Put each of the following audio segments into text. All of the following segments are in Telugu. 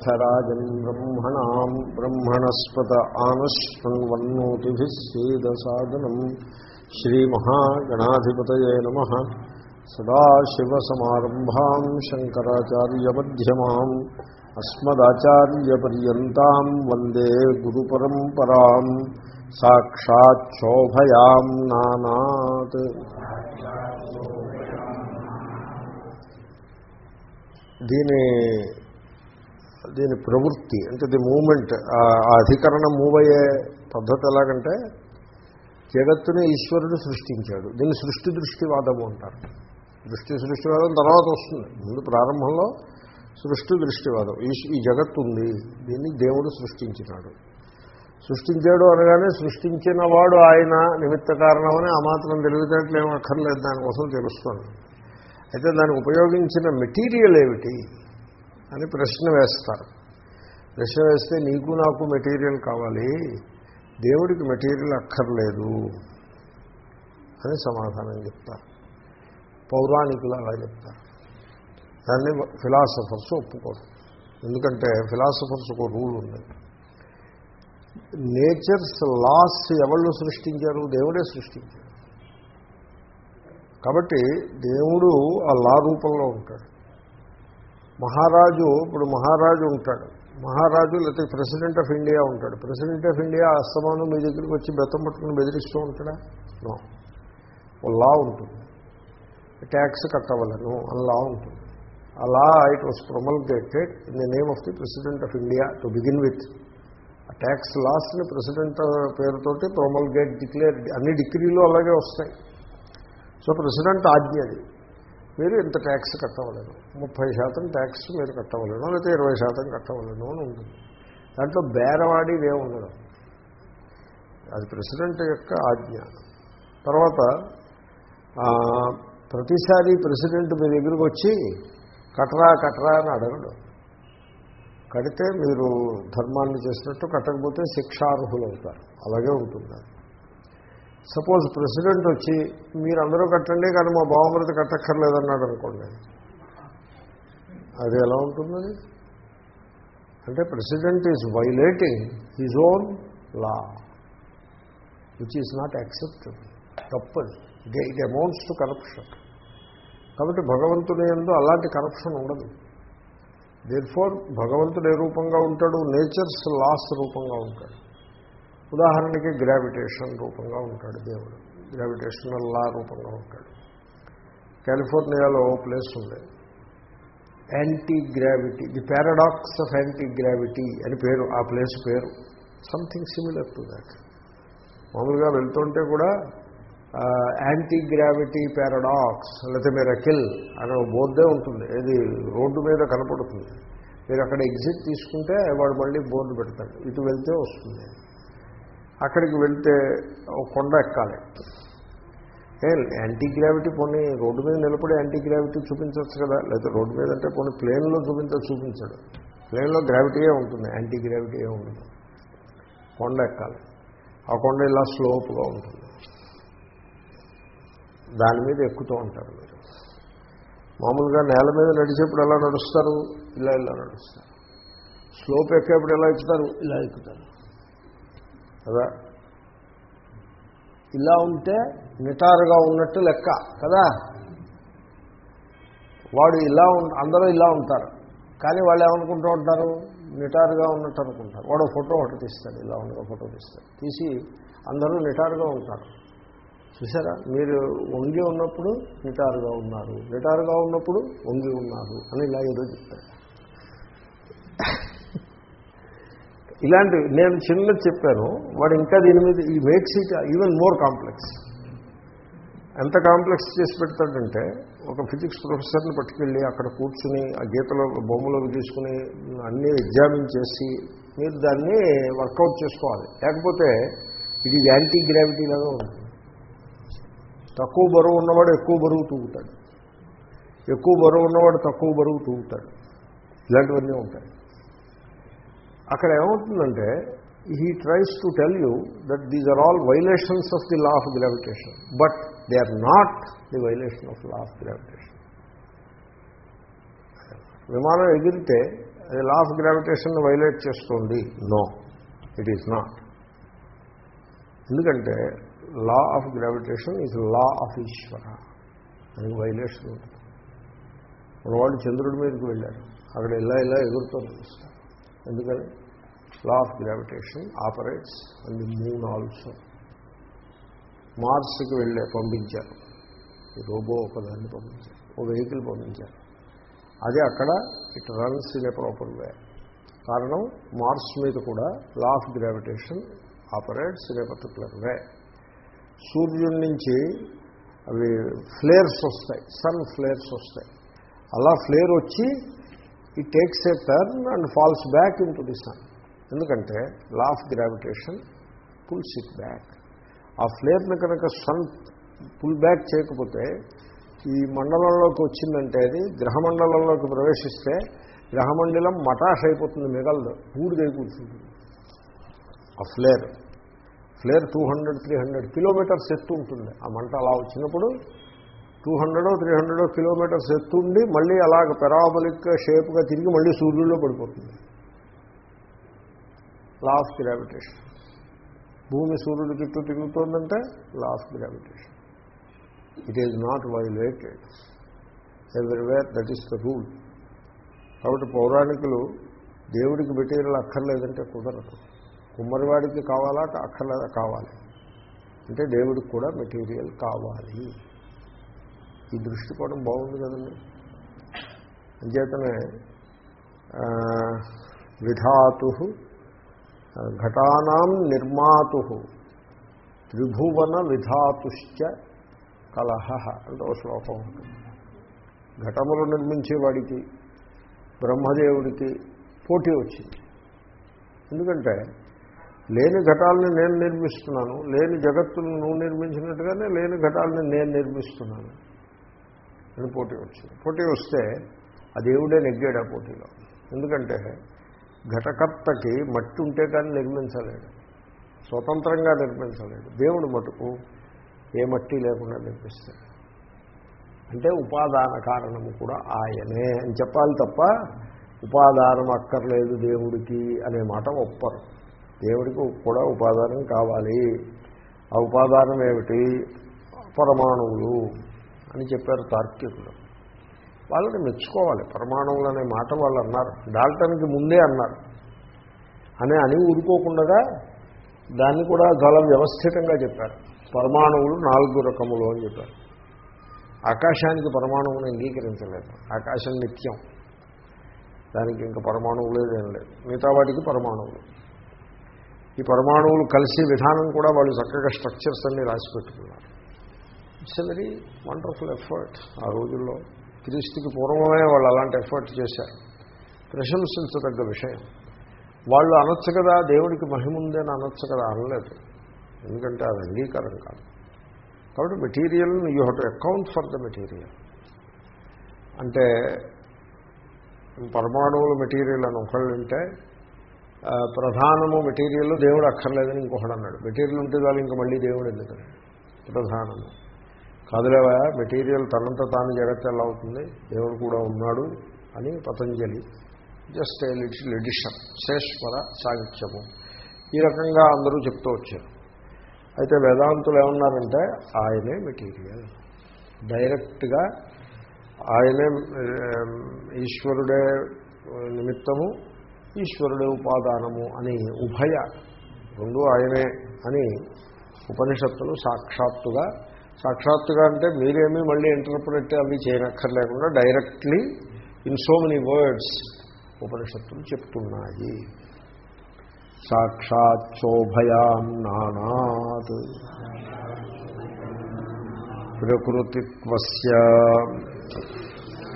స్థరాజం బ్రహ్మణా బ్రహ్మణస్పత ఆనశృణ్వన్నోతిభిः సేదసాదనం శ్రీమహాగణాధిపతయే నమ. సదాశివసమారంభాం శంకరాచార్యమధ్యమాం అస్మదాచార్యపర్యంతం వందే గురుపరంపరాం సాక్షాచ్చోభయాం నానాత్. దీని దీని ప్రవృత్తి అంటే ది మూమెంట్ ఆ అధికరణం మూవ్ అయ్యే పద్ధతి ఎలాగంటే జగత్తుని ఈశ్వరుడు సృష్టించాడు. దీన్ని సృష్టి దృష్టివాదము అంటారు. దృష్టి సృష్టివాదం తర్వాత వస్తుంది. ముందు ప్రారంభంలో సృష్టి దృష్టివాదం ఈ జగత్తు ఉంది. దీన్ని దేవుడు సృష్టించినాడు. సృష్టించాడు అనగానే సృష్టించిన వాడు ఆయన నిమిత్త కారణమని ఆ మాత్రం తెలివితేటలు అక్కర్లేదు. దానికోసం తెలుస్తుంది. అయితే దానికి ఉపయోగించిన మెటీరియల్ ఏమిటి? అని ప్రశ్న వేస్తారు. ప్రశ్న వేస్తే నీకు నాకు మెటీరియల్ కావాలి దేవుడికి మెటీరియల్ అక్కర్లేదు అని సమాధానం చెప్తారు. పౌరాణికులు అలా చెప్తారు. దాన్ని ఫిలాసఫర్స్ ఒప్పుకోరు. ఎందుకంటే ఫిలాసఫర్స్ ఒక రూల్ ఉంది నేచర్స్ లాస్ ఎవళ్ళు సృష్టించారు? దేవుడే సృష్టించారు కాబట్టి దేవుడు ఆ లా రూపంలో ఉంటాడు. మహారాజు ఇప్పుడు మహారాజు ఉంటాడు. మహారాజు లేకపోతే ప్రెసిడెంట్ ఆఫ్ ఇండియా ఉంటాడు. ప్రెసిడెంట్ ఆఫ్ ఇండియా అస్తమానం మీ దగ్గరికి వచ్చి బెత్తం పట్టుకుని బెదిరిస్తూ ఉంటాడా? నో. లా ఉంటుంది. ట్యాక్స్ కట్టవలను అని లా ఉంటుంది. అలా it was promulgated in the name of the president of India to begin with. ఆ ట్యాక్స్ లాస్ని ప్రెసిడెంట్ పేరుతోటి ప్రొమల్గేట్ డిక్లేర్ అన్ని డిగ్రీలు అలాగే వస్తాయి. సో ప్రెసిడెంట్ ఆజ్ఞ అది. మీరు ఇంత ట్యాక్స్ కట్టవలేను. ముప్పై శాతం ట్యాక్స్ మీరు కట్టవలేను లేకపోతే ఇరవై శాతం కట్టవలేను అని ఉంటుంది దాంట్లో బేరవాడిదే ఉండదు అది ప్రెసిడెంట్ యొక్క ఆజ్ఞ. తర్వాత ప్రతిసారి ప్రెసిడెంట్ మీ దగ్గరికి వచ్చి కట్టరా కట్టరా అని అడగడు. కడితే మీరు ధర్మాన్ని చేసినట్టు కట్టకపోతే శిక్షార్హులు అవుతారు అలాగే ఉంటుంది? సపోజ్ ప్రెసిడెంట్ వచ్చి మీరందరూ కట్టండి కానీ మా బావమృత కట్టక్కర్లేదన్నాడు అనుకోండి. అది ఎలా ఉంటుంది అంటే president is violating his own law which is not accepted తప్పది. ఇదే ఇట్ అమౌంట్స్ టు కరప్షన్ కాబట్టి భగవంతుని ఎందు అలాంటి కరప్షన్ ఉండదు. దేర్ ఫోర్ భగవంతుడు ఏ రూపంగా ఉంటాడు? నేచర్స్ లాస్ రూపంగా ఉంటాడు. ఉదాహరణకి గ్రావిటేషన్ రూపంగా ఉంటాడు దేవుడు. గ్రావిటేషనల్ లా రూపంగా ఉంటాడు. కాలిఫోర్నియాలో ప్లేస్ ఉంది. Anti gravity the paradox of anti gravity అని పేరు ఆ ప్లేస్ పేరు. Something similar to that. మామూలుగా వెళ్తుంటే కూడా యాంటీ గ్రావిటీ పారాడాక్స్ లేకపోతే మిరకిల్ అనే బోర్డే ఉంటుంది. ఇది రోడ్డు మీద కనపడుతుంది. మీరు అక్కడ ఎగ్జిట్ తీసుకుంటే వాడు మళ్ళీ బోర్డు పెడతాడు. ఇటు వెళ్తే వస్తుంది. అక్కడికి వెళ్తే కొండ ఎక్కాలి. యాంటీ గ్రావిటీ పోనీ రోడ్డు మీద నిలబడి యాంటీ గ్రావిటీ చూపించవచ్చు కదా. లేదా రోడ్డు మీద అంటే పోనీ ప్లేన్లో చూపించ చూపించడు. ప్లేన్లో గ్రావిటీయే ఉంటుంది యాంటీ గ్రావిటీయే ఉంటుంది. కొండ ఎక్కాలి. ఆ కొండ ఇలా స్లోప్గా ఉంటుంది. దాని మీద ఎక్కుతూ ఉంటారు మీరు. మామూలుగా నేల మీద నడిచేప్పుడు ఎలా నడుస్తారు? ఇలా ఇలా నడుస్తారు. స్లోప్ ఎక్కేప్పుడు ఎలా ఎక్కుతారు? ఇలా ఎక్కుతారు. కదా? ఇలా ఉంటే నిటారుగా ఉన్నట్టు లెక్క కదా? వాడు ఇలా అందరూ ఇలా ఉంటారు. కానీ వాళ్ళు ఏమనుకుంటూ ఉంటారు? నిటారుగా ఉన్నట్టు అనుకుంటారు. వాడు ఫోటో ఒకటి తీస్తాడు ఇలా ఉండగా ఫోటో తీస్తాడు. తీసి అందరూ నిటారుగా ఉంటారు. చూసారా మీరు వంగి ఉన్నప్పుడు నిటారుగా ఉన్నారు. నిటారుగా ఉన్నప్పుడు వంగి ఉన్నారు అని ఇలా ఏదో చెప్తారు. ఇలాంటి నేను చిన్న చెప్పాను వాడు ఇంకా దీని మీద ఈ makes it even more complex ఎంత కాంప్లెక్స్ చేసి పెడతాడంటే ఒక ఫిజిక్స్ ప్రొఫెసర్ని పట్టుకెళ్ళి అక్కడ కూర్చుని ఆ గీతలో బొమ్మలు తీసుకుని అన్నీ ఎగ్జామిన్ చేసి మీరు దాన్ని వర్కౌట్ చేసుకోవాలి. లేకపోతే ఇది యాంటీ గ్రావిటీ లాగా ఉంటుంది. తక్కువ బరువు ఉన్నవాడు ఎక్కువ బరువు తూగుతాడు. ఎక్కువ బరువు ఉన్నవాడు తక్కువ బరువు తూగుతాడు. ఇలాంటివన్నీ ఉంటాయి. అక్కడ ఏమవుతుందంటే he tries to tell you that these are all violations of the law of gravitation but they are not the violation of law of gravitation విమానం ఎగిరితే అది లా ఆఫ్ గ్రావిటేషన్ వైలేట్ చేస్తుంది. నో ఇట్ ఈస్ నాట్ ఎందుకంటే law of gravitation is law of Ishwara. అని వైలేషన్ ఉంటుంది. మన వాళ్ళు చంద్రుడి మీదకి వెళ్ళారు. అక్కడ ఇలా ఇలా ఎగురుతోంది ఎందుకని? Law of gravitation operates and the moon also మార్స్కి వెళ్ళే పంపించారు రోబో ఒకదాన్ని పంపించారు ఓ వెహికల్ పంపించారు అదే అక్కడ it runs in a proper way కారణం మార్స్ మీద కూడా law of gravitation operates in a particular way సూర్యుడి నుంచి అవి ఫ్లేర్స్ వస్తాయి సన్ ఫ్లేర్స్ వస్తాయి అలా ఫ్లేర్ వచ్చి ఈ takes a turn and falls back into the sun ఎందుకంటే law of gravitation pulls it back ఆ ఫ్లేర్ని కనుక సన్ పుల్ బ్యాక్ చేయకపోతే ఈ మండలంలోకి వచ్చిందంటే అది గ్రహమండలంలోకి ప్రవేశిస్తే గ్రహమండలం మటాష్ అయిపోతుంది మిగలదు ఊడిదై కూర్చుంటుంది. ఆ flare flare two hundred three hundred kilometres ఎత్తు ఉంటుంది. ఆ మంట అలా వచ్చినప్పుడు టూ హండ్రెడో త్రీ హండ్రెడో కిలోమీటర్స్ ఎత్తు ఉండి మళ్ళీ అలాగ పెరాబలిక్ షేప్గా తిరిగి మళ్ళీ సూర్యుల్లో పడిపోతుంది. లా ఆఫ్ గ్రావిటేషన్ భూమి సూర్యుడి చుట్టూ తిరుగుతోందంటే law of gravitation it is not violated everywhere that is the rule కాబట్టి పౌరాణికులు దేవుడికి మెటీరియల్ అక్కర్లేదంటే కుదరదు. కుమ్మరివాడికి కావాలా? అక్కర్లేదా కావాలి. అంటే దేవుడికి కూడా మెటీరియల్ కావాలి. ఈ దృష్టికోణం బాగుంది కదండి. అంచేతనే విధాతు ఘటానాం నిర్మాతు త్రిభువన విధాతుశ్చ కలహ అంటే ఒక శ్లోకం ఉంటుంది. ఘటములు నిర్మించేవాడికి బ్రహ్మదేవుడికి పోటీ వచ్చింది. ఎందుకంటే లేని ఘటాలని నేను నిర్మిస్తున్నాను లేని జగత్తును నువ్వు నిర్మించినట్టుగానే లేని ఘటాలని నేను నిర్మిస్తున్నాను అని పోటీ వచ్చింది. పోటీ వస్తే ఆ దేవుడే నెగ్గాడు ఆ పోటీలో. ఎందుకంటే ఘటకర్తకి మట్టి ఉంటే కానీ నిర్మించలేడు. స్వతంత్రంగా నిర్మించలేడు. దేవుడు మటుకు ఏ మట్టి లేకుండా నిర్మిస్తాడు. అంటే ఉపాదాన కారణము కూడా ఆయనే అని చెప్పాలి తప్ప ఉపాదానం అక్కర్లేదు దేవుడికి అనే మాట ఒప్పరు. దేవుడికి కూడా ఉపాదానం కావాలి. ఆ ఉపాదానం ఏమిటి? పరమాణువులు అని చెప్పారు తార్కికులు. వాళ్ళని మెచ్చుకోవాలి. పరమాణువులు అనే మాట వాళ్ళు అన్నారు. డాల్టన్కి ముందే అన్నారు. అని అని ఊరుకోకుండా దాన్ని కూడా చాలా వ్యవస్థితంగా చెప్పారు. పరమాణువులు నాలుగు రకములు అని చెప్పారు. ఆకాశానికి పరమాణువుని అంగీకరించలేదు. ఆకాశం నిత్యం. దానికి ఇంకా పరమాణువు లేదేం లేదు. మిగతా వాటికి పరమాణువులు. ఈ పరమాణువులు కలిసే విధానం కూడా వాళ్ళు చక్కగా స్ట్రక్చర్స్ అన్ని రాసి పెట్టుకున్నారు ఇట్స్ వెరీ వండర్ఫుల్ ఎఫర్ట్ ఆ రోజుల్లో. క్రీస్తుకి పూర్వమే వాళ్ళు అలాంటి ఎఫర్ట్ చేశారు. ప్రశంసించదగ్గ విషయం. వాళ్ళు అనొచ్చు కదా దేవుడికి మహిముందని అనొచ్చు కదా అనలేదు. ఎందుకంటే అది అంగీకారం కాదు. కాబట్టి material you have to account for the material అంటే పరమాణువుల మెటీరియల్ అని ఒకళ్ళు ఉంటే ప్రధానము మెటీరియల్ దేవుడు అక్కర్లేదని ఇంకొకడు అన్నాడు. మెటీరియల్ ఉంటే చాలు ఇంకా మళ్ళీ దేవుడు ఎందుకని ప్రధానము. కాదులేవా? మెటీరియల్ తనంత తాను జగత్ ఎలా అవుతుంది? దేవుడు కూడా ఉన్నాడు అని Patanjali just a little addition శేశ్వర సాహిత్యము. ఈ రకంగా అందరూ చెప్తూ వచ్చారు. అయితే వేదాంతులు ఏమన్నారంటే ఆయనే మెటీరియల్. డైరెక్ట్గా ఆయనే ఈశ్వరుడే నిమిత్తము ఈశ్వరుడే ఉపాదానము అని ఉభయ రెండు ఆయనే అని ఉపనిషత్తులు సాక్షాత్తుగా సాక్షాత్తుగా అంటే మీరేమీ మళ్ళీ ఇంటర్ప్రిట్ అవి చేయనక్కర్లేకుండా directly in so many words ఉపనిషత్తులు చెప్తున్నాయి. సాక్షాచ్చోభయాం నానాత్. ప్రకృతిత్వస్య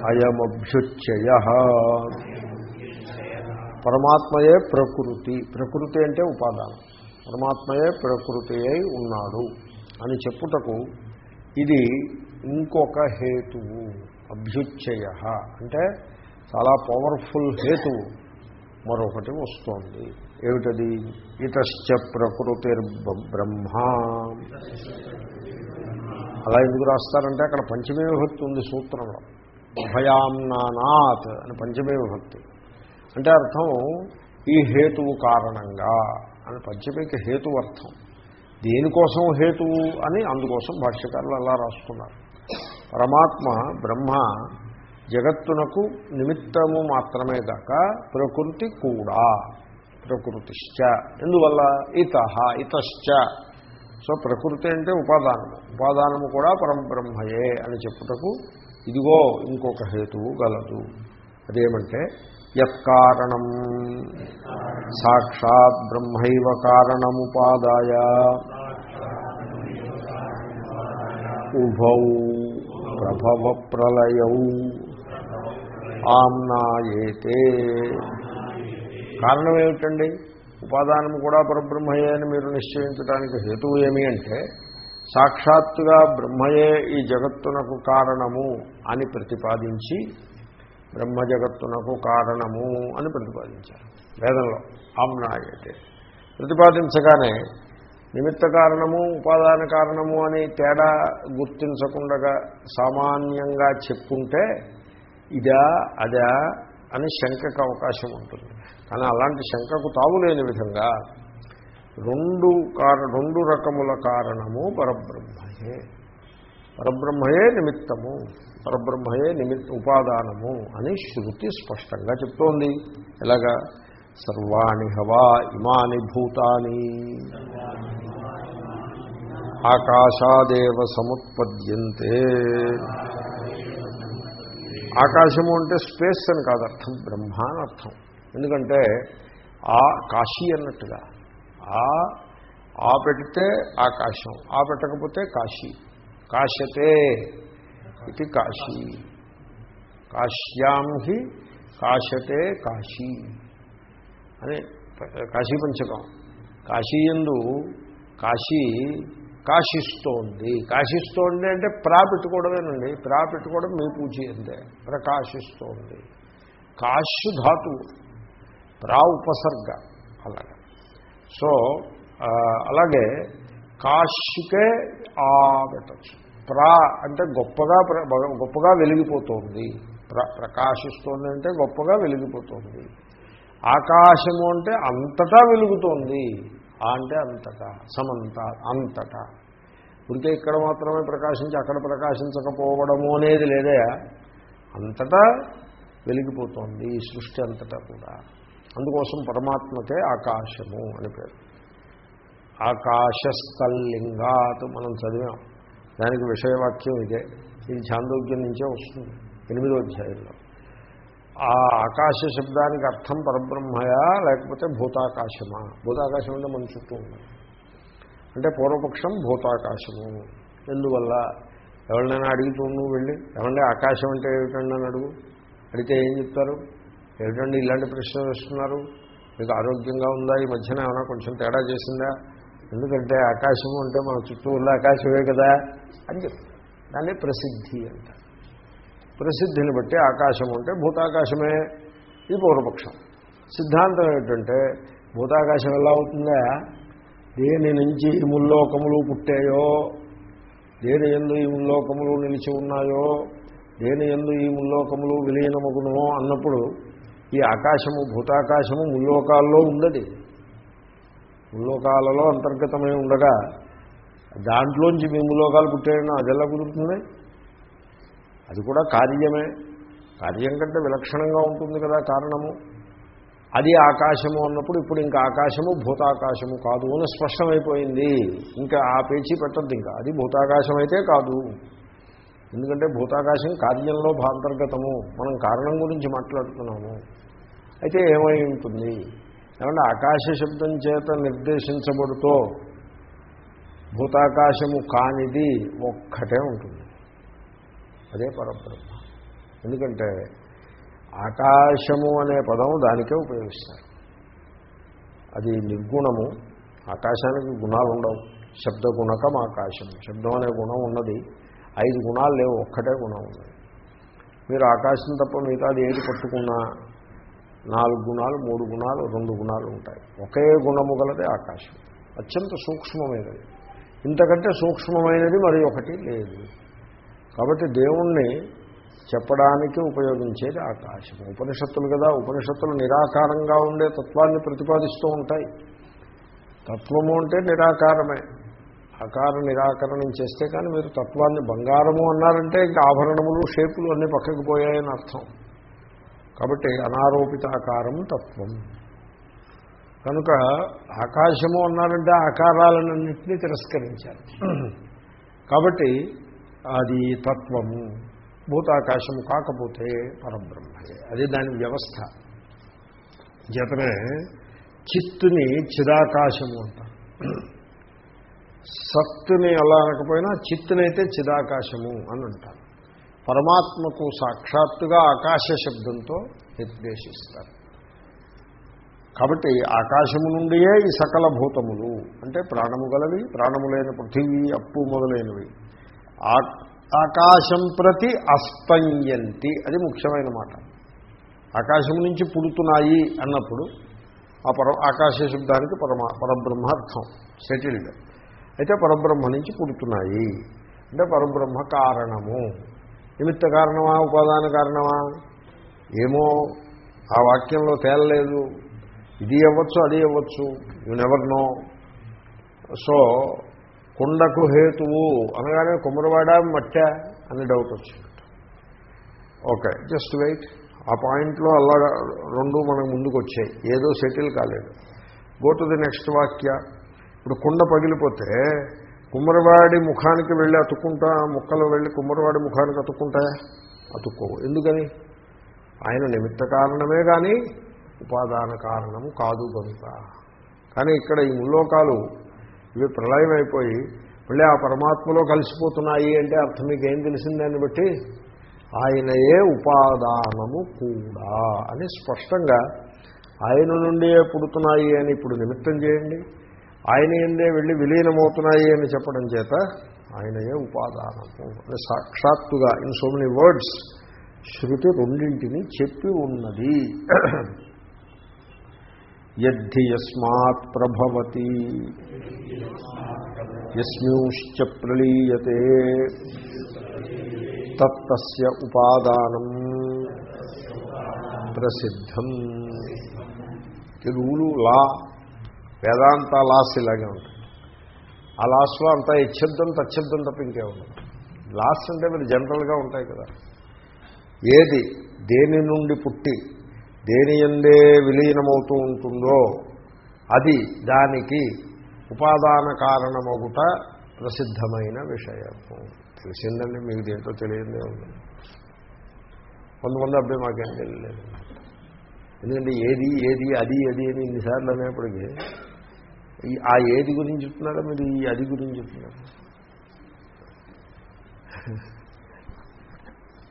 అయమభ్యుచ్చయ. పరమాత్మయే ప్రకృతి. ప్రకృతి అంటే ఉపాదానం. పరమాత్మయే ప్రకృతి అయి ఉన్నాడు అని చెప్పుటకు ఇది ఇంకొక హేతువు అభ్యుచ్చయ అంటే చాలా పవర్ఫుల్ హేతువు. మరొకటి వస్తోంది. ఏమిటది? ఇతశ్చ ప్రకృతిర్బ్రహ్మ. అలా ఎందుకు రాస్తారంటే అక్కడ పంచమే విభక్తి ఉంది సూత్రంలో. భయాంనానాత్ అని పంచమే విభక్తి. అంటే అర్థం ఈ హేతువు కారణంగా అని పంచమీకి హేతువు అర్థం. దేనికోసం హేతువు అని అందుకోసం భాష్యకారులు అలా రాసుకున్నారు. పరమాత్మ బ్రహ్మ జగత్తునకు నిమిత్తము మాత్రమే కాక ప్రకృతి కూడా ప్రకృతిశ్చ. ఎందువల్ల? ఇత ఇతశ్చ. సో ప్రకృతి అంటే ఉపాదానము. ఉపాదానము కూడా పరంబ్రహ్మయే అని చెప్పుటకు ఇదిగో ఇంకొక హేతువు గలదు. అదేమంటే యత్కారణం. సాక్షాత్ బ్రహ్మైవ కారణముపాదాయ. ఉభౌ ప్రభవ ప్రళయౌ ఆమ్నాయేతే కారణం ఏమిటండి? ఉపాదానం కూడా పరబ్రహ్మయే అని మీరు నిశ్చయించడానికి హేతువు ఏమి అంటే సాక్షాత్తుగా బ్రహ్మయే ఈ జగత్తునకు కారణము అని ప్రతిపాదించి బ్రహ్మ జగత్తునకు కారణము అని ప్రతిపాదించారు. వేదంలో ఆమ్నాయతే ప్రతిపాదించగానే నిమిత్త కారణము ఉపాదాన కారణము అని తేడా గుర్తించకుండా సామాన్యంగా చెప్పుంటే ఇదా అదా అని శంకకు అవకాశం ఉంటుంది. కానీ అలాంటి శంకకు తావులేని విధంగా రెండు కార రెండు రకముల కారణము పరబ్రహ్మయే. పరబ్రహ్మయే నిమిత్తము పరబ్రహ్మయే నిమిత్త ఉపాదానము అని శృతి స్పష్టంగా చెప్తోంది. ఎలాగా? సర్వాణి హవా ఇమాని భూతాని. ఆకాశాదేవ సముత్పద్యంతే. ఆకాశము అంటే స్పేస్ అని కాదు అర్థం బ్రహ్మ అని అర్థం. ఎందుకంటే ఆ కాశీ అన్నట్టుగా ఆ ఆ పెడితే ఆకాశం ఆ పెట్టకపోతే కాశీ. కాశతే ఇది కాశీ. కాశ్యాం హి కాశతే కాశీ. అని కాశీ పంచకం. కాశీయందు కాశీ కాశిస్తోంది. కాశిస్తోంది అంటే ప్రా పెట్టుకోవడమేనండి. ప్రా పెట్టుకోవడం మీ పూజ అంతే. ప్రకాశిస్తోంది. కాశు ధాతువు ప్రా ఉపసర్గ. అలాగే. సో అలాగే కాశికే ఆ పెట్టచ్చు. ప్రా అంటే గొప్పగా గొప్పగా వెలిగిపోతోంది. ప్ర ప్రకాశిస్తోంది అంటే గొప్పగా వెలిగిపోతుంది. ఆకాశము అంటే అంతటా వెలుగుతోంది. ఆ అంటే అంతటా సమంత అంతటా. ఉంటే ఇక్కడ మాత్రమే ప్రకాశించి అక్కడ ప్రకాశించకపోవడము అనేది లేదే. అంతటా వెలిగిపోతోంది ఈ సృష్టి అంతటా కూడా. అందుకోసం పరమాత్మకే ఆకాశము అని పేరు. ఆకాశస్థల్లింగాత్ మనం చదివాం. దానికి విషయవాక్యం ఇదే. ఇది చాందోగ్యం నుంచే వస్తుంది. ఎనిమిదో అధ్యాయంలో. ఆ ఆకాశ శబ్దానికి అర్థం పరబ్రహ్మయా లేకపోతే భూతాకాశమా? భూతాకాశం అంటే మన చుట్టూ ఉంది. అంటే పూర్వపక్షం భూతాకాశము. ఎందువల్ల? ఎవరినైనా అడుగుతున్నావు వెళ్ళి. ఏమంటే ఆకాశం అంటే ఏమిటండి అని అడుగు. అడిగితే ఏం చెప్తారు? ఏమిటండి ఇలాంటి ప్రశ్నలు వేస్తున్నారు? మీకు ఆరోగ్యంగా ఉందా? ఈ మధ్యన ఏమైనా కొంచెం తేడా చేసిందా? ఎందుకంటే ఆకాశము అంటే మన చుట్టూ ఉన్న ఆకాశమే కదా అని చెప్తారు. దాన్ని ప్రసిద్ధి అంట ప్రసిద్ధిని బట్టి ఆకాశం అంటే భూతాకాశమే ఈ పూర్వపక్షం. సిద్ధాంతం ఏంటంటే భూతాకాశం ఎలా అవుతుందా? దేని నుంచి ఈ ముల్లోకములు పుట్టాయో దేని ఎందు ఈ ముల్లోకములు నిలిచి ఉన్నాయో దేని ఎందు ఈ ముల్లోకములు విలీనమగునో అన్నప్పుడు ఈ ఆకాశము భూతాకాశము ముల్లోకాల్లో ఉన్నది ముల్లోకాలలో అంతర్గతమై ఉండగా దాంట్లోంచి మీ ముల్లోకాలు పుట్టాయన్నా అది ఎలా కుదురుతుంది? అది కూడా కార్యమే. కార్యం కంటే విలక్షణంగా ఉంటుంది కదా కారణము. అది ఆకాశము అన్నప్పుడు ఇప్పుడు ఇంకా ఆకాశము భూతాకాశము కాదు అని స్పష్టమైపోయింది. ఇంకా ఆ పేచీ పెట్టద్దు ఇంకా. అది భూతాకాశం అయితే కాదు. ఎందుకంటే భూతాకాశం కార్యంలో భాంతర్గతము. మనం కారణం గురించి మాట్లాడుతున్నాము. అయితే ఏమై ఉంటుంది? ఏమంటే ఆకాశ శబ్దం చేత నిర్దేశించబడుతో భూతాకాశము కానిది ఒక్కటే ఉంటుంది. అదే పరబ్రహ్మ. ఎందుకంటే ఆకాశము అనే పదం దానికే ఉపయోగిస్తారు. అది నిర్గుణము. ఆకాశానికి గుణాలు ఉండవు. శబ్ద గుణకం ఆకాశం. శబ్దం అనే గుణం ఉన్నది. ఐదు గుణాలు లేవు. ఒక్కటే గుణం ఉన్నది. మీరు ఆకాశం తప్ప మిగతాది ఏది పట్టుకున్నా నాలుగు గుణాలు మూడు గుణాలు రెండు గుణాలు ఉంటాయి. ఒకే గుణము గలదే ఆకాశం. అత్యంత సూక్ష్మమైనది. ఇంతకంటే సూక్ష్మమైనది మరి ఒకటి లేదు. కాబట్టి దేవుణ్ణి చెప్పడానికి ఉపయోగించేది ఆకాశం. ఉపనిషత్తులు కదా ఉపనిషత్తులు నిరాకారంగా ఉండే తత్వాన్ని ప్రతిపాదిస్తూ ఉంటాయి. తత్వము అంటే నిరాకారమే. ఆకార నిరాకరణం చేస్తే కానీ మీరు తత్వాన్ని బంగారము అన్నారంటే ఇంకా ఆభరణములు షేపులు అన్నీ పక్కకు పోయాయని అర్థం. కాబట్టి అనారోపిత ఆకారం తత్వం. కనుక ఆకాశము అన్నారంటే ఆకారాలన్నింటినీ తిరస్కరించారు కాబట్టి అది తత్వము భూతాకాశము కాకపోతే పరబ్రహ్మయే. అది దాని వ్యవస్థ. జతనే చిత్తుని చిదాకాశము అంటారు. సత్తుని ఎలా అనకపోయినా చిత్తునైతే చిదాకాశము అని అంటారు. పరమాత్మకు సాక్షాత్తుగా ఆకాశ శబ్దంతో నిర్దేశిస్తారు. కాబట్టి ఆకాశము నుండియే ఈ సకల భూతములు. అంటే ప్రాణము గలవి ప్రాణములైన పృథివీ అప్పు మొదలైనవి. ఆకాశం ప్రతి అస్తంయంతి. అది ముఖ్యమైన మాట. ఆకాశం నుంచి పుడుతున్నాయి అన్నప్పుడు ఆ పర ఆకాశ శబ్దానికి పరమా పరబ్రహ్మ అర్థం. సెటిల్డ్. అయితే పరబ్రహ్మ నుంచి పుడుతున్నాయి. అంటే పరబ్రహ్మ కారణము. నిమిత్త కారణమా ఉపాదాన కారణమా? ఏమో ఆ వాక్యంలో తేలలేదు. ఇది అవ్వచ్చు అది అవ్వచ్చు యు నెవర్ నో సో కుండకు హేతువు అనగానే కుమ్మరివాడ మట్ట అని డౌట్ వచ్చింది ఓకే జస్ట్ వెయిట్ ఆ పాయింట్లో అలా రెండు మనకు ముందుకు వచ్చాయి ఏదో సెటిల్ కాలేదు. గో టు ది నెక్స్ట్ వాక్య. ఇప్పుడు కుండ పగిలిపోతే కుమ్మరివాడి ముఖానికి వెళ్ళి అతుక్కుంటా ముక్కలు వెళ్ళి కుమ్మరివాడి ముఖానికి అతుక్కుంటాయా అతుక్కోవు ఎందుకని? ఆయన నిమిత్త కారణమే కానీ ఉపాదాన కారణము కాదు కనుక కానీ ఇక్కడ ఈ ముల్లోకాలు ఇవి ప్రళయం అయిపోయి మళ్ళీ ఆ పరమాత్మలో కలిసిపోతున్నాయి అంటే అర్థం మీకు ఏం తెలిసిందాన్ని బట్టి? ఆయనయే ఉపాదానము కూడా అని స్పష్టంగా ఆయన నుండే పుడుతున్నాయి అని ఇప్పుడు నిమిత్తం చేయండి. ఆయన ఎందే వెళ్ళి విలీనమవుతున్నాయి అని చెప్పడం చేత ఆయనయే ఉపాదానము అని సాక్షాత్తుగా ఇన్ సో మెనీ వర్డ్స్ శృతి రెండింటిని చెప్పి ఉన్నది. యద్ధి యస్మాత్ ప్రభవతి. యస్మింశ్చ ప్రళీయతే. తత్తస్య ఉపాదానం ప్రసిద్ధం. ఈ రూలు లా వేదాంత లాస్ ఇలాగే ఉంటుంది. ఆ లాస్లో అంతా ఇచ్చబ్దం తచ్చబ్దం తప్ప ఇంకే ఉండదు. లాస్ అంటే మీరు జనరల్గా ఉంటాయి కదా. ఏది దేని నుండి పుట్టి దేని ఎందే విలీనమవుతూ ఉంటుందో అది దానికి ఉపాదాన కారణమగుట ప్రసిద్ధమైన విషయము. తెలిసిందండి మీకు దేంతో తెలియదే? ఉంది కొంతమంది అబ్బాయి మాకేం తెలియలేదు. ఎందుకంటే ఏది ఏది అది అది అని ఇన్నిసార్లు అనేప్పటికీ ఆ ఏది గురించి చెప్తున్నారా మీరు? ఈ అది గురించి చెప్తున్నారు?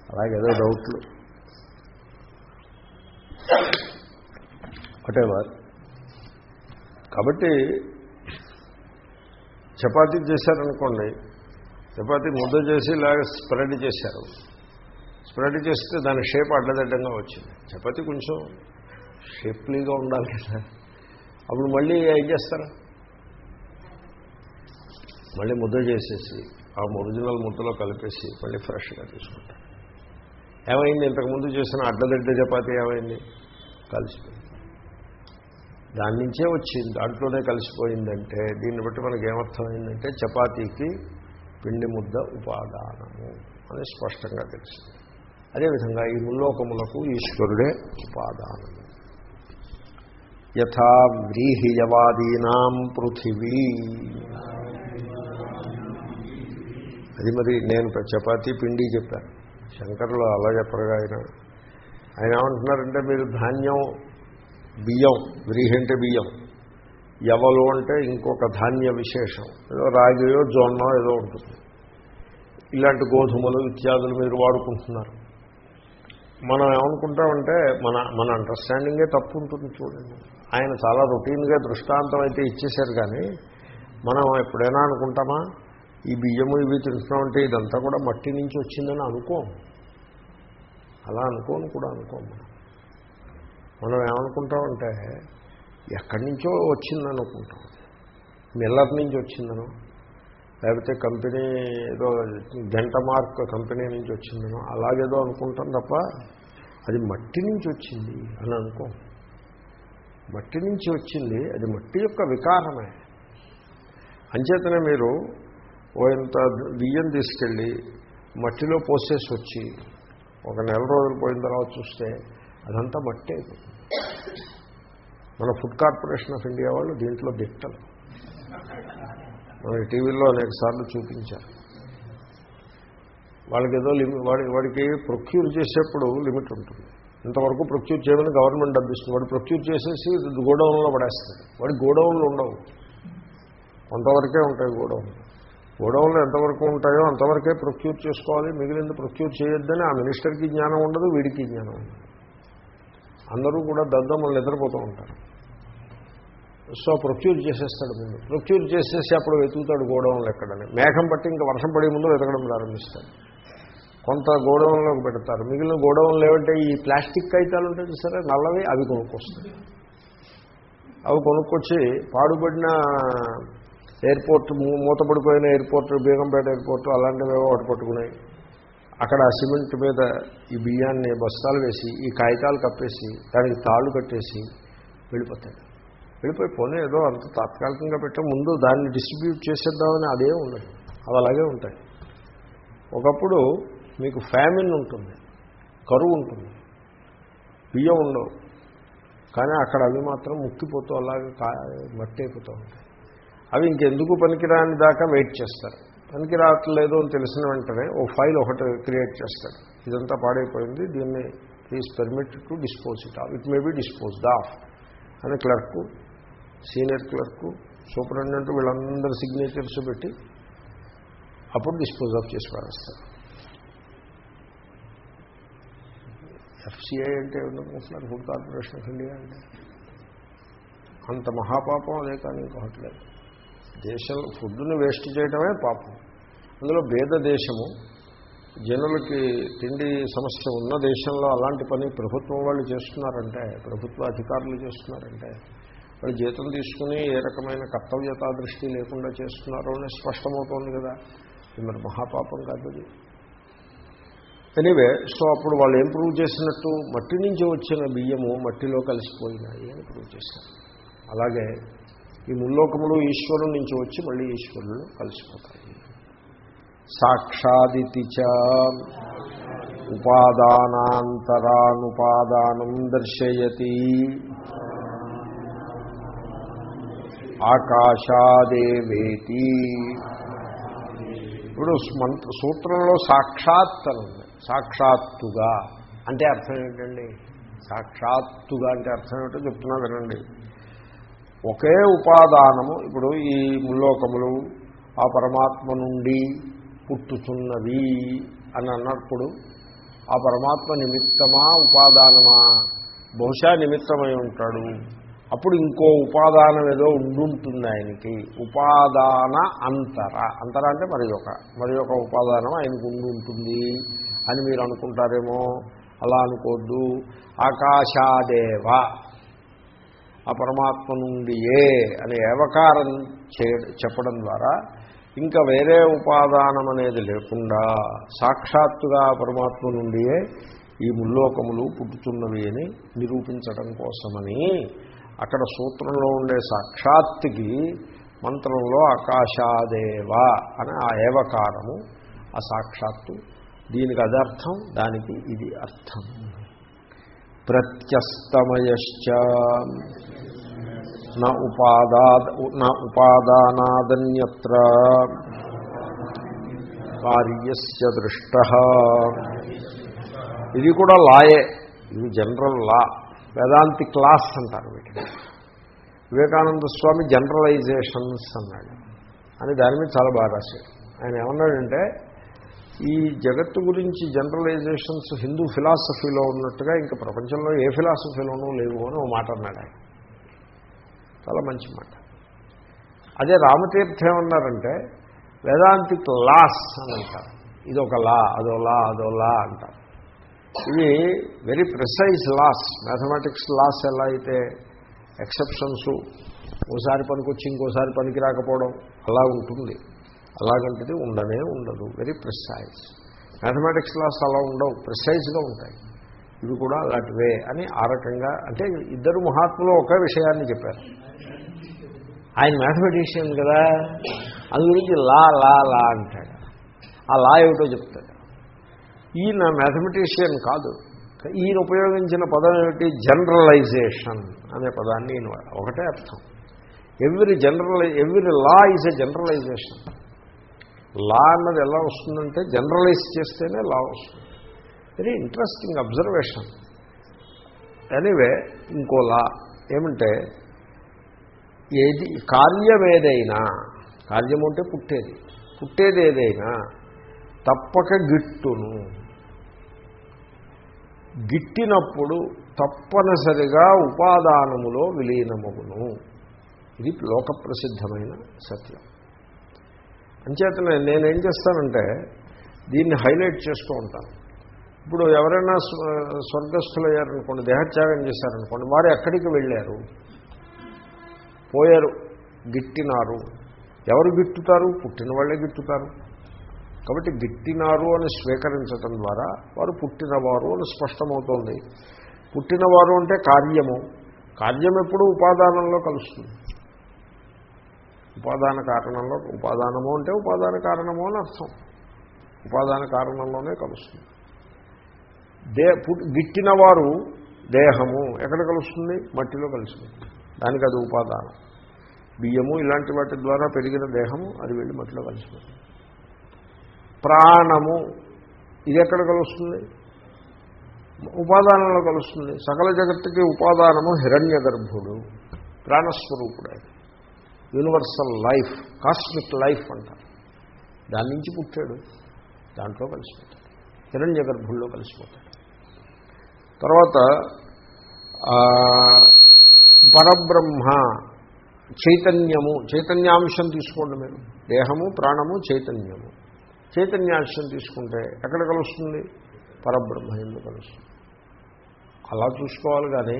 అలాగేదో డౌట్లు వాటెవర్ కాబట్టి చపాతీ చేశారనుకోండి చపాతీ ముద్ద చేసి ఇలాగ స్ప్రెడ్ చేశారు. స్ప్రెడ్ చేస్తే దాని షేప్ అడ్డదడ్డంగా వచ్చింది. చపాతీ కొంచెం షేప్లీగా ఉండాలి కదా. అప్పుడు మళ్ళీ ఏం చేస్తారు? మళ్ళీ ముద్ద చేసేసి ఆ ఒరిజినల్ ముద్దలో కలిపేసి మళ్ళీ ఫ్రెష్గా తీసుకుంటారు. ఏమైంది? ఇంతకుముందు చేసిన అడ్డదడ్డ చపాతి ఏమైంది? కలిసిపోయింది. దాని నుంచే వచ్చింది. దాంట్లోనే కలిసిపోయిందంటే దీన్ని బట్టి మనకి ఏమర్థమైందంటే చపాతీకి పిండి ముద్ద ఉపాదానము అని స్పష్టంగా తెలిసింది అదేవిధంగా ఈ ముల్లోకములకు ఈశ్వరుడే ఉపాదానము. యథా వ్రీహియవాదీనా పృథివీ. అది మరి నేను చపాతీ పిండి చెప్పాను. శంకరులు అలా చెప్పరుగా ఆయన. ఆయన ఏమంటున్నారంటే మీరు ధాన్యం బియ్యం వ్రీహి అంటే బియ్యం ఎవలు అంటే ఇంకొక ధాన్య విశేషం. ఏదో రాగియో జొన్నో ఏదో ఉంటుంది. ఇలాంటి గోధుమలు ఇత్యాదులు మీరు వాడుకుంటున్నారు. మనం ఏమనుకుంటామంటే మన మన అండర్స్టాండింగే తప్పు ఉంటుంది చూడండి. ఆయన చాలా రొటీన్గా దృష్టాంతం అయితే ఇచ్చేశారు కానీ మనం ఎప్పుడైనా అనుకుంటామా? ఈ బియ్యము ఇవి తింటున్నామంటే ఇదంతా కూడా మట్టి నుంచి వచ్చిందని అనుకోం. అలా అనుకోను కూడా అనుకోం మనం మనం ఏమనుకుంటామంటే ఎక్కడి నుంచో వచ్చిందని అనుకుంటాం మిల్లర్ నుంచి వచ్చిందనో లేకపోతే కంపెనీ ఏదో జంట మార్క్ కంపెనీ నుంచి వచ్చిందనో అలాగేదో అనుకుంటాం తప్ప అది మట్టి నుంచి వచ్చింది అని అనుకో. మట్టి నుంచి వచ్చింది అది మట్టి యొక్క వికారమే. అంచేతనే మీరు ఓ ఇంత బియ్యం తీసుకెళ్ళి మట్టిలో పోసేసి వచ్చి ఒక నెల రోజులు పోయిన తర్వాత చూస్తే అదంతా మట్టి. అయిపోతుంది మన ఫుడ్ కార్పొరేషన్ ఆఫ్ ఇండియా వాళ్ళు దీంట్లో దిట్టలు. మన టీవీలో అనేక సార్లు చూపించారు. వాళ్ళకి ఏదో లిమి వాడి వాడికి ప్రొక్యూర్ చేసేప్పుడు లిమిట్ ఉంటుంది. ఇంతవరకు ప్రొక్యూర్ చేయమని గవర్నమెంట్ డబ్బిస్తుంది. వాడు ప్రొక్యూర్ చేసేసి గోడౌన్లో పడేస్తాడు. వాడి గోడౌన్లు ఉండవు. కొంతవరకే ఉంటాయి గోడౌన్లు. గోడౌన్లు ఎంతవరకు ఉంటాయో అంతవరకే ప్రొక్యూర్ చేసుకోవాలి. మిగిలింది ప్రొక్యూర్ చేయొద్దని ఆ మినిస్టర్కి జ్ఞానం ఉండదు వీడికి జ్ఞానం ఉండదు. అందరూ కూడా దద్దమ్మలు నిద్రపోతూ ఉంటారు. సో ప్రొక్యూర్ చేసేస్తాడు ముందు. ప్రొక్యూర్ చేసేసి అప్పుడు వెతుకుతాడు గోడౌన్లు ఎక్కడని. మేఘం పట్టి ఇంకా వర్షం పడే ముందు వెతకడం ప్రారంభిస్తాడు. కొంత గోడౌన్లోకి పెడతారు. మిగిలిన గోడౌన్లు ఏమంటే ఈ ప్లాస్టిక్ కాగితాలు ఉంటాయి సరే నల్లవి అవి కొనుక్కొస్తాయి. అవి కొనుక్కొచ్చి పాడుపడిన ఎయిర్పోర్ట్ మూతపడిపోయిన ఎయిర్పోర్ట్ బీగంపేట ఎయిర్పోర్ట్ అలాంటివి ఒకటి పట్టుకున్నాయి. అక్కడ సిమెంట్ మీద ఈ బియ్యాన్ని బస్తాలు వేసి ఈ కాగితాలు కప్పేసి దానికి తాళ్ళు కట్టేసి వెళ్ళిపోతాడు వెళ్ళిపోయి పోనీ ఏదో అంత తాత్కాలికంగా పెట్టాం. ముందు దాన్ని డిస్ట్రిబ్యూట్ చేసేద్దామని అదే ఉండదు అవి అలాగే ఉంటాయి. ఒకప్పుడు మీకు ఫ్యామిన్ ఉంటుంది కరువు ఉంటుంది బియ్యం ఉండవు. కానీ అక్కడ అవి మాత్రం ముక్కిపోతూ అలాగే మట్టి అయిపోతూ ఉంటాయి. అవి ఇంకెందుకు పనికిరాని దాకా వెయిట్ చేస్తారు. పనికి రావట్లేదు అని తెలిసిన వెంటనే ఓ ఫైల్ ఒకటి క్రియేట్ చేస్తాడు ఇదంతా పాడైపోయింది. దీన్ని please permit to dispose it of it may be disposed of అని క్లర్కు సీనియర్ క్లర్కు సూపరింటెండెంట్ వీళ్ళందరూ సిగ్నేచర్స్ పెట్టి అప్పుడు డిస్పోజ్ ఆఫ్ చేసి పారేస్తారు. ఎఫ్సిఐ అంటే ఏమనుకుంటున్నారు ఫుడ్ కార్పొరేషన్ ఆఫ్ ఇండియా అంటే. అంత మహాపాపం అదే కానీ ఇంకొకటి లేదు. దేశం ఫుడ్ను వేస్ట్ చేయడమే పాపం. అందులో భేద దేశము జనులకి తిండి సమస్య ఉన్న దేశంలో అలాంటి పని ప్రభుత్వం వాళ్ళు చేస్తున్నారంటే ప్రభుత్వ అధికారులు చేస్తున్నారంటే వాళ్ళు జీతం తీసుకుని ఏ రకమైన కర్తవ్యతా దృష్టి లేకుండా చేస్తున్నారో అని స్పష్టమవుతోంది కదా. మరి మహాపాపం కాదు అది. ఎనీవే సో అప్పుడు వాళ్ళు ఏం ప్రూవ్ చేసినట్టు? మట్టి నుంచి వచ్చిన బియ్యము మట్టిలో కలిసిపోయినాయి అని ప్రూవ్ చేశారు. అలాగే ఈ ముల్లోకములు ఈశ్వరు నుంచి వచ్చి మళ్ళీ ఈశ్వరులు కలిసిపోతాయి సాక్షాదితి చ ఉపాదానాంతరానుపాదానం దర్శయతి. ఆకాశాదేవేతి. ఇప్పుడు మంత్ర సూత్రంలో సాక్షాత్ అని ఉంది సాక్షాత్తుగా. అంటే అర్థం ఏంటండి? సాక్షాత్తుగా అంటే అర్థం ఏమిటో చెప్తున్నా వినండి. ఒకే ఉపాదానము ఇప్పుడు ఈ ముల్లోకములు ఆ పరమాత్మ నుండి పుట్టుతున్నవి అని అన్నప్పుడు ఆ పరమాత్మ నిమిత్తమా ఉపాదానమా? బహుశా నిమిత్తమై ఉంటాడు. అప్పుడు ఇంకో ఉపాదానం ఏదో ఉండుంటుంది ఆయనకి. ఉపాదాన అంతర. అంతర అంటే మరి ఒక మరి ఒక ఉపాదానం ఆయనకు ఉండి ఉంటుంది అని మీరు అనుకుంటారేమో? అలా అనుకోద్దు. ఆకాశాదేవ. ఆ పరమాత్మ నుండి ఏ అనే ఏవకారం చెప్పడం ద్వారా ఇంకా వేరే ఉపాదానం అనేది లేకుండా సాక్షాత్తుగా పరమాత్మ నుండియే ఈ ముల్లోకములు పుట్టుతున్నవి అని నిరూపించడం కోసమని అక్కడ సూత్రంలో ఉండే సాక్షాత్తుకి మంత్రంలో ఆకాశాదేవ అని ఆ ఏవకారము ఆ సాక్షాత్తు దీనికి అదర్థం దానికి ఇది అర్థం. ప్రత్యస్తమయశ్చ. నా ఉపాదా నా ఉపాదానాదన్యత్ర. కార్యస్య దృష్ట. ఇది కూడా లాయే. ఇది జనరల్ లా. వేదాంతి క్లాస్ అంటారు వీటిని. వివేకానంద స్వామి జనరలైజేషన్స్ అన్నాడు. అని దాని మీద చాలా బాగా రాశాడు. ఆయన ఏమన్నాడంటే ఈ జగత్తు గురించి జనరలైజేషన్స్ హిందూ ఫిలాసఫీలో ఉన్నట్టుగా ఇంకా ప్రపంచంలో ఏ ఫిలాసఫీలోనూ లేవు అని ఓ మాట అన్నాడు ఆయన. చాలా మంచి మాట. అదే రామతీర్థం ఏమన్నారంటే వేదాంతిక్ లాస్ అని అంటారు. ఇది ఒక లా అదో లా అదో లా అంటారు. ఇవి very precise laws mathematics laws ఎలా అయితే ఎక్సెప్షన్స్ ఓసారి పనికొచ్చి ఇంకోసారి పనికి రాకపోవడం అలా ఉంటుంది. అలాగంటిది ఉండనే ఉండదు. వెరీ ప్రిసైజ్ మ్యాథమెటిక్స్ లాస్ అలా ఉండవు. ప్రిసైజ్గా ఉంటాయి. ఇవి కూడా అలాంటివే అని ఆ రకంగా అంటే ఇద్దరు మహాత్ములు ఒకే విషయాన్ని చెప్పారు. ఆయన మ్యాథమెటిషియన్ కదా. అందు గురించి లా లా లా అంటాడు. ఆ లా ఏమిటో చెప్తాడు. ఈయన మ్యాథమెటిషియన్ కాదు. ఈయన ఉపయోగించిన పదం ఏమిటి? జనరలైజేషన్ అనే పదాన్ని ఈయన ఒకటే అర్థం. Every general every law is a generalisation law అన్నది ఎలా వస్తుందంటే జనరలైజ్ చేస్తేనే లా వస్తుంది. వెరీ ఇంట్రెస్టింగ్ అబ్జర్వేషన్ ఎనీవే ఇంకో లా ఏమంటే ఏది కార్యం ఏదైనా అంటే పుట్టేది పుట్టేది ఏదైనా తప్పక గిట్టును. గిట్టినప్పుడు తప్పనిసరిగా ఉపాదానములో విలీనమగును. ఇది లోక ప్రసిద్ధమైన సత్యం. అంచేతనే నేనేం చేస్తానంటే దీన్ని హైలైట్ చేస్తూ ఉంటాను. ఇప్పుడు ఎవరైనా స్వ- స్వర్గస్థులయ్యారనుకోండి దేహత్యాగం చేశారనుకోండి వారు ఎక్కడికి వెళ్ళారు? పోయారు గిట్టినారు. ఎవరు గిట్టుతారు? పుట్టిన వాళ్ళే గిట్టుతారు. కాబట్టి గిట్టినారు అని స్వీకరించటం ద్వారా వారు పుట్టినవారు అని స్పష్టమవుతోంది. పుట్టినవారు అంటే కార్యము. కార్యం ఎప్పుడూ ఉపాదానంలో కలుస్తుంది. ఉపాదాన కారణంలో ఉపాదానము అంటే ఉపాదాన కారణము అని అర్థం. ఉపాదాన కారణంలోనే కలుస్తుంది. దే గిట్టిన వారు దేహము ఎక్కడ కలుస్తుంది? మట్టిలో కలుస్తుంది దానికి అది ఉపాదానం. బియ్యము ఇలాంటి వాటి ద్వారా పెరిగిన దేహము అది వెళ్ళి మట్టిలో కలిసిపోతుంది. ప్రాణము ఇది ఎక్కడ కలుస్తుంది? ఉపాదానంలో కలుస్తుంది. సకల జగత్తుకి ఉపాదానము హిరణ్య గర్భుడు ప్రాణస్వరూపుడు యూనివర్సల్ లైఫ్ కాస్మిక్ లైఫ్ అంటారు. దాని నుంచి పుట్టాడు. దాంట్లో కలిసిపోతాడు. హిరణ్య గర్భుల్లో కలిసిపోతాడు. తర్వాత పరబ్రహ్మ చైతన్యము చైతన్యాంశం తీసుకోండి మీరు. దేహము ప్రాణము చైతన్యము. చైతన్యాంశం తీసుకుంటే ఎక్కడ కలుస్తుంది? పరబ్రహ్మ ఎందుకు కలుస్తుంది. అలా చూసుకోవాలి కానీ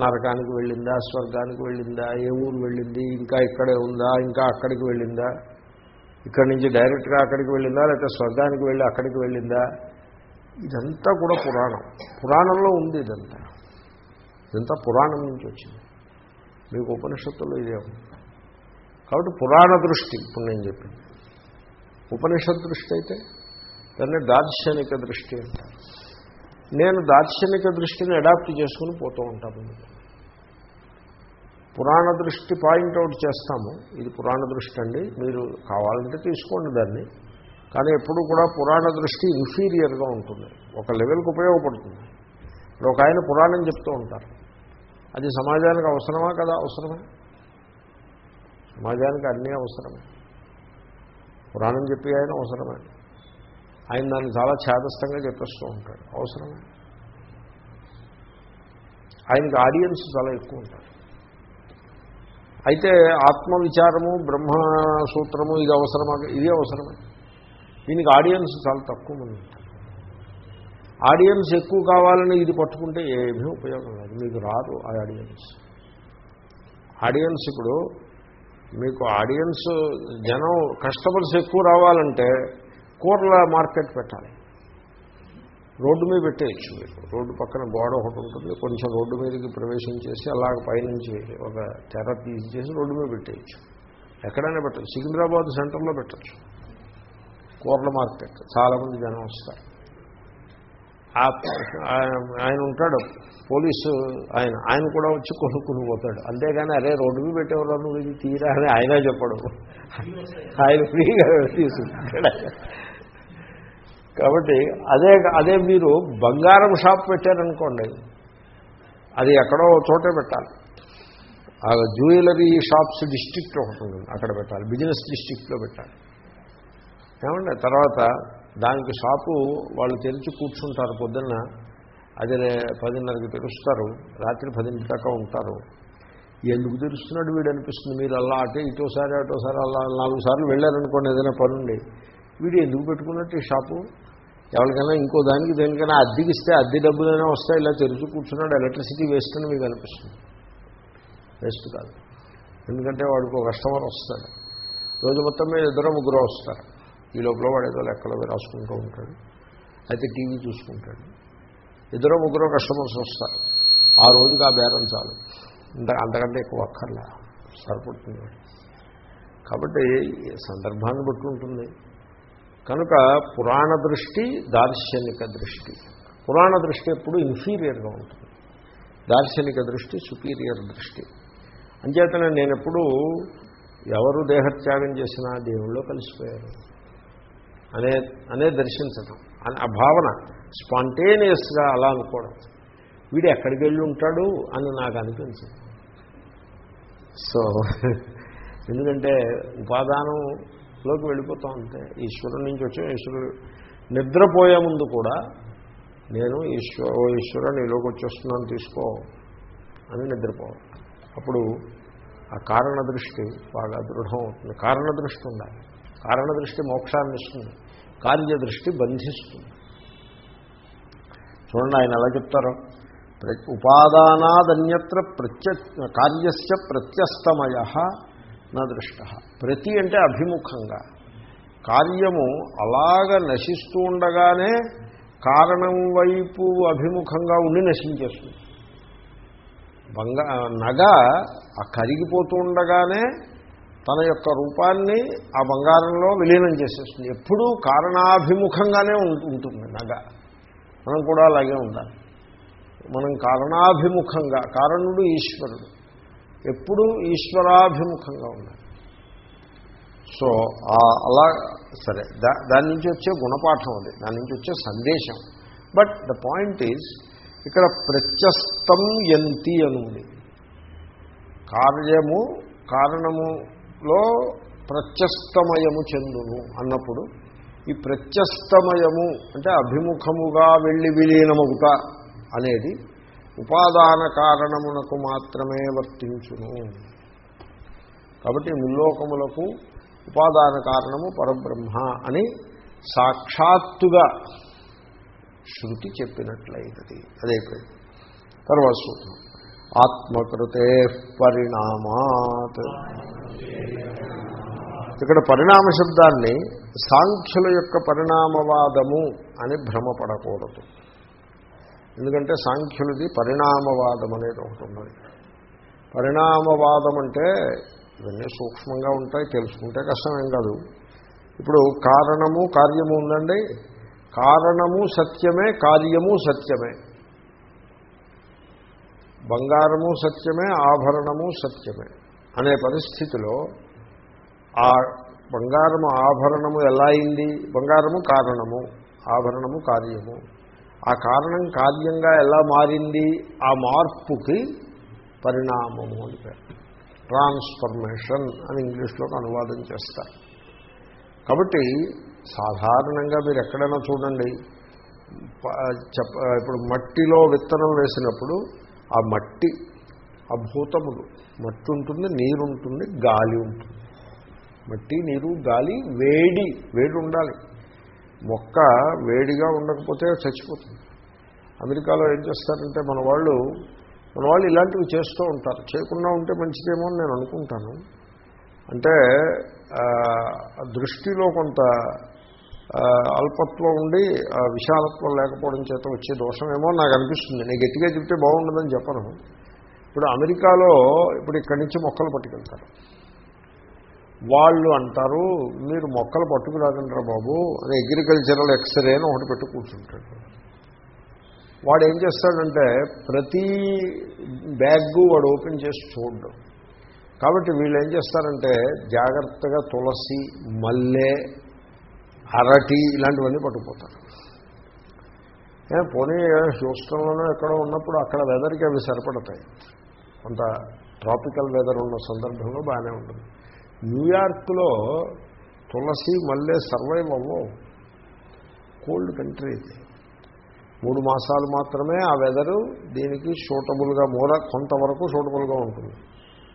నరకానికి వెళ్ళిందా స్వర్గానికి వెళ్ళిందా ఏ ఊరు వెళ్ళింది ఇంకా ఇక్కడే ఉందా ఇంకా అక్కడికి వెళ్ళిందా? ఇక్కడి నుంచి డైరెక్ట్గా అక్కడికి వెళ్ళిందా లేకపోతే స్వర్గానికి వెళ్ళి అక్కడికి వెళ్ళిందా? ఇదంతా కూడా పురాణం. పురాణంలో ఉంది ఇదంతా. ఇదంతా పురాణం నుంచి వచ్చింది. మీకు ఉపనిషత్తులో ఇదే కాబట్టి పురాణ దృష్టి ఇప్పుడు నేను చెప్పింది. ఉపనిషత్ దృష్టి అయితే దాన్ని దార్శనిక దృష్టి అంటారు. నేను దార్శనిక దృష్టిని అడాప్ట్ చేసుకుని పోతూ ఉంటాను. పురాణ దృష్టి పాయింట్అవుట్ చేస్తాము. ఇది పురాణ దృష్టి అండి. మీరు కావాలంటే తీసుకోండి దాన్ని. కానీ ఎప్పుడు కూడా పురాణ దృష్టి ఇన్ఫీరియర్గా ఉంటుంది. ఒక లెవెల్కి ఉపయోగపడుతుంది. ఇప్పుడు ఒక ఆయన పురాణం చెప్తూ ఉంటారు. అది సమాజానికి అవసరమా కదా? అవసరమే. సమాజానికి అన్నీ అవసరమే. పురాణం చెప్పి ఆయన అవసరమే. ఆయన దాన్ని చాలా ఛేదస్థంగా చెప్పేస్తూ ఉంటాడు. అవసరం ఆయనకి ఆడియన్స్ చాలా ఎక్కువ ఉంటారు. అయితే ఆత్మవిచారము బ్రహ్మసూత్రము ఇది అవసరమా? ఇది అవసరమే. దీనికి ఆడియన్స్ చాలా తక్కువ మంది ఆడియన్స్ ఎక్కువ కావాలని ఇది పట్టుకుంటే ఏమీ ఉపయోగం లేదు. మీకు రాదు ఆ ఆడియన్స్ ఆడియన్స్ ఇప్పుడు మీకు ఆడియన్స్ జనం కస్టమర్స్ ఎక్కువ రావాలంటే కూరల మార్కెట్ పెట్టాలి. రోడ్డు మీద పెట్టేయచ్చు మీకు. రోడ్డు పక్కన గోడ ఒకటి ఉంటుంది. కొంచెం రోడ్డు మీదకి ప్రవేశం చేసి అలాగ పైనుంచి ఒక తెర తీసేసి రోడ్డు మీద పెట్టేయచ్చు. ఎక్కడైనా పెట్టచ్చు. సికింద్రాబాద్ సెంటర్లో పెట్టచ్చు. కూరల మార్కెట్. చాలామంది జనం వస్తారు. ఆయన- ఆయన ఉంటాడు. పోలీసు ఆయన. ఆయన కూడా వచ్చి కొనుక్కుని పోతాడు. అంతేగాని అరే రోడ్డు మీద పెట్టేవాళ్ళు నువ్వు ఇది తీరా అని ఆయనే చెప్పడు. ఆయన ఫ్రీగా తీసుకుంటాడు కాబట్టి అదే అదే మీరు బంగారం షాప్ పెట్టారనుకోండి అది ఎక్కడో చోటే పెట్టాలి. ఆ జ్యువెలరీ షాప్స్ డిస్టిక్ట్ ఒకటి ఉంటుంది అక్కడ పెట్టాలి బిజినెస్ డిస్టిక్ట్లో పెట్టాలి. ఏమండి? తర్వాత దానికి షాపు వాళ్ళు తెరిచి కూర్చుంటారు పొద్దున్న అది పదిన్నరకి తెరుస్తారు రాత్రి పదింటి దాకా ఉంటారు. ఎందుకు తెరుస్తున్నాడు వీడు అనిపిస్తుంది మీరు అలా అటే ఇటోసారి అటోసారి అలా నాలుగు సార్లు వెళ్ళారనుకోండి ఏదైనా పనుండి వీడు ఎందుకు పెట్టుకున్నట్టు ఈ షాపు? ఎవరికైనా ఇంకో దానికి దేనికైనా అద్దెకిస్తే అద్దె డబ్బులైనా వస్తాయి ఇలా తెరుచు కూర్చున్నాడు ఎలక్ట్రిసిటీ వేస్ట్ అని మీకు అనిపిస్తుంది. వేస్ట్ కాదు. ఎందుకంటే వాడికి ఒక కస్టమర్ వస్తాడు. రోజు మొత్తం మీద ఇద్దరు ముగ్గురు వస్తారు. ఈ లోపల వాడు ఏదో లెక్కలో రాసుకుంటూ ఉంటాడు. అయితే టీవీ చూసుకుంటాడు. ఇద్దరు ముగ్గురు కస్టమర్స్ వస్తారు. ఆ రోజుకి ఆ బేరం చాలు. ఇంత అంతకంటే ఎక్కువ అక్కర్లే. సరిపడుతుంది. కాబట్టి సందర్భాన్ని బట్టి ఉంటుంది. కనుక పురాణ దృష్టి దార్శనిక దృష్టి. పురాణ దృష్టి ఎప్పుడు ఇన్ఫీరియర్గా ఉంటుంది. దార్శనిక దృష్టి సుపీరియర్ దృష్టి. అంచేతనే నేను ఎప్పుడు ఎవరు దేహత్యాగం చేసినా దేవుళ్ళో కలిసిపోయారు. అనే అనే దర్శించటం. అని ఆ భావన స్పాంటేనియస్గా అలా అనుకోవడం. వీడు ఎక్కడికి వెళ్ళి ఉంటాడు అని నాకు అనిపించింది. సో ఎందుకంటే ఉపాదానం లోకి వెళ్ళిపోతూ ఉంటే ఈశ్వరుడి నుంచి వచ్చాం ఈశ్వరుడు. నిద్రపోయే ముందు కూడా నేను ఈశ్వర ఓ ఈశ్వర నీలోకి వచ్చేస్తున్నాను తీసుకో అని నిద్రపోవాలి. అప్పుడు ఆ కారణ దృష్టి బాగా దృఢం అవుతుంది. కారణ దృష్టి ఉండాలి. కారణ దృష్టి మోక్షాన్ని ఇస్తుంది. కార్యదృష్టి బంధిస్తుంది. చూడండి ఆయన ఎలా చెప్తారు? ప్ర- ఉపాదానాదన్యత్ర ప్రత్య కార్యస్య ప్రత్యస్తమయ నా దృష్ట. ప్రతి అంటే అభిముఖంగా. కార్యము అలాగ నశిస్తూ ఉండగానే కారణం వైపు అభిముఖంగా ఉండి నశించేస్తుంది. బంగా నగ ఆ కరిగిపోతూ ఉండగానే తన యొక్క రూపాన్ని ఆ బంగారంలో విలీనం చేసేస్తుంది. ఎప్పుడూ కారణాభిముఖంగానే ఉంటుంది నగ. మనం కూడా అలాగే ఉండాలి. మనం కారణాభిముఖంగా కారణుడు ఈశ్వరుడు. ఎప్పుడూ ఈశ్వరాభిముఖంగా ఉండాలి. సో అలా సరే దా దాని నుంచి వచ్చే గుణపాఠం అది దాని నుంచి వచ్చే సందేశం. బట్ ద పాయింట్ ఈజ్ ఇక్కడ ప్రత్యస్తం ఎంతి అని ఉంది కార్యము కారణములో ప్రత్యస్తమయము చెందును అన్నప్పుడు ఈ ప్రత్యస్తమయము అంటే అభిముఖముగా వెళ్ళి విలీనమవుట అనేది ఉపాదాన కారణమునకు మాత్రమే వర్తించును. కాబట్టి ముల్లోకములకు ఉపాదాన కారణము పరబ్రహ్మ అని సాక్షాత్తుగా శృతి చెప్పినట్లయినది. అదైపోయింది. తర్వాత సూత్రం. ఆత్మకృతే పరిణామాత్. ఇక్కడ పరిణామ శబ్దాన్ని సాంఖ్యుల యొక్క పరిణామవాదము అని భ్రమపడకూడదు. ఎందుకంటే సాంఖ్యులది పరిణామవాదం అనేది ఒకటి ఉన్నది. పరిణామవాదం అంటే ఇవన్నీ సూక్ష్మంగా ఉంటాయి తెలుసుకుంటే కష్టమేం కాదు. ఇప్పుడు కారణము కార్యము ఉందండి. కారణము సత్యమే కార్యము సత్యమే. బంగారము సత్యమే ఆభరణము సత్యమే అనే పరిస్థితిలో ఆ బంగారము ఆభరణము ఎలా అయింది? బంగారము కారణము ఆభరణము కార్యము. ఆ కారణం కార్యంగా ఎలా మారింది? ఆ మార్పుకి పరిణామము అని పేరు. ట్రాన్స్ఫర్మేషన్ అని ఇంగ్లీష్లోకి అనువాదం చేస్తారు. కాబట్టి సాధారణంగా మీరు ఎక్కడైనా చూడండి. చెప్ప ఇప్పుడు మట్టిలో విత్తనం వేసినప్పుడు ఆ మట్టి ఆ భూతములు మట్టి ఉంటుంది నీరు ఉంటుంది గాలి ఉంటుంది. మట్టి నీరు గాలి వేడి వేడి ఉండాలి. మొక్క వేడిగా ఉండకపోతే చచ్చిపోతుంది. అమెరికాలో ఏం చేస్తారంటే మన వాళ్ళు మన వాళ్ళు ఇలాంటివి చేస్తూ ఉంటారు. చేయకుండా ఉంటే మంచిదేమో అని నేను అనుకుంటాను. అంటే దృష్టిలో కొంత అల్పత్వం ఉండి ఆ, విశాలత్వం లేకపోవడం చేత వచ్చే దోషమేమో నాకు అనిపిస్తుంది. నేను గట్టిగా చెప్తే బాగుండదని చెప్పను. ఇప్పుడు అమెరికాలో ఇప్పుడు ఇక్కడి నుంచి మొక్కలు పట్టుకెళ్తారు. వాళ్ళు అంటారు మీరు మొక్కలు పట్టుకురాదంటారా బాబు అని అగ్రికల్చరల్ ఎక్స్రే అని ఒకటి పెట్టు కూర్చుంటాడు. వాడు ఏం చేస్తాడంటే ప్రతి బ్యాగ్ వాడు ఓపెన్ చేసి చూడడం. కాబట్టి వీళ్ళు ఏం చేస్తారంటే జాగ్రత్తగా తులసి మల్లె అరటి ఇలాంటివన్నీ పట్టుకుపోతారు. పోనీ హ్యూస్టన్లోనో ఎక్కడో ఉన్నప్పుడు అక్కడ వెదర్కి అవి సరిపడతాయి. కొంత ట్రాపికల్ వెదర్ ఉన్న సందర్భంలో బాగానే ఉంటుంది. న్యూయార్క్లో తులసి మల్లె సర్వైవ్ అవ్వవు. కోల్డ్ కంట్రీ ఇది. మూడు మాసాలు మాత్రమే ఆ వెదరు దీనికి సూటబుల్గా మూల కొంతవరకు సూటబుల్గా ఉంటుంది.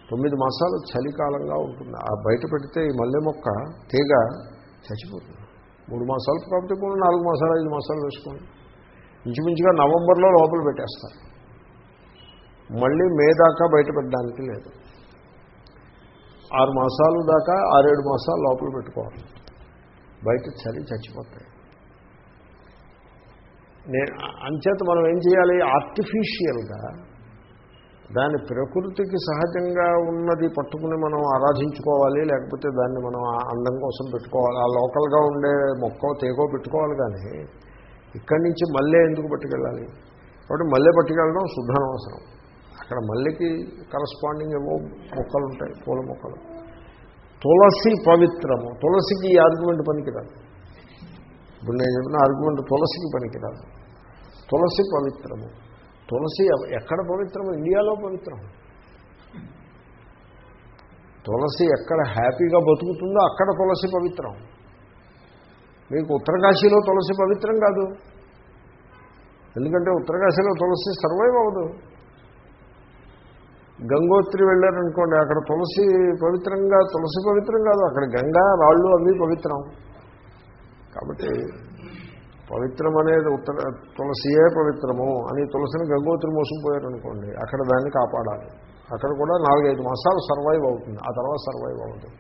తొమ్మిది మాసాలు చలికాలంగా ఉంటుంది. ఆ బయట పెడితే ఈ మల్లె మొక్క తీగ చచ్చిపోతుంది. మూడు మాసాలు కాబట్టి కూడా నాలుగు మాసాలు ఐదు మాసాలు వేసుకోండి. ఇంచుమించుగా నవంబర్లో లోపల పెట్టేస్తారు. మళ్ళీ మే దాకా బయట పెట్టడానికి లేదు. ఆరు మాసాలు దాకా ఆరేడు మాసాలు లోపల పెట్టుకోవాలి. బయట చలి చచ్చిపోతాయి. నేను అంచేత మనం ఏం చేయాలి? ఆర్టిఫిషియల్గా దాని ప్రకృతికి సహజంగా ఉన్నది పట్టుకుని మనం ఆరాధించుకోవాలి లేకపోతే దాన్ని మనం ఆ అందం కోసం పెట్టుకోవాలి. ఆ లోకల్గా ఉండే మొక్క తేగో పెట్టుకోవాలి కానీ ఇక్కడి నుంచి మళ్ళీ ఎందుకు పట్టుకెళ్ళాలి? కాబట్టి మళ్ళీ పట్టుకెళ్ళడం శుద్ధనవసరం అక్కడ మల్లెకి కరస్పాండింగ్ ఏవో మొక్కలు ఉంటాయి పూల మొక్కలు. తులసి పవిత్రము. తులసికి ఈ ఆర్గ్యుమెంట్ పనికిరాదు. ఇప్పుడు నేను చెప్పిన ఆర్గ్యుమెంట్ తులసికి పనికిరాదు. తులసి పవిత్రము. తులసి ఎక్కడ పవిత్రము? ఇండియాలో పవిత్రం తులసి ఎక్కడ హ్యాపీగా బతుకుతుందో అక్కడ తులసి పవిత్రం. మీకు ఉత్తరకాశీలో తులసి పవిత్రం కాదు. ఎందుకంటే ఉత్తరకాశీలో తులసి సర్వైవ్ అవ్వదు. గంగోత్రి వెళ్ళారనుకోండి అక్కడ తులసి పవిత్రంగా తులసి పవిత్రం కాదు అక్కడ గంగా రాళ్ళు అవి పవిత్రం. కాబట్టి పవిత్రం అనేది ఉత్తర తులసియే పవిత్రము అని తులసిని గంగోత్రి మోసుకుపోయారనుకోండి అక్కడ దాన్ని కాపాడాలి. అక్కడ కూడా నాలుగైదు మాసాలు సర్వైవ్ అవుతుంది. ఆ తర్వాత సర్వైవ్ అవుతుంది.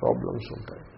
ప్రాబ్లమ్స్ ఉంటాయి.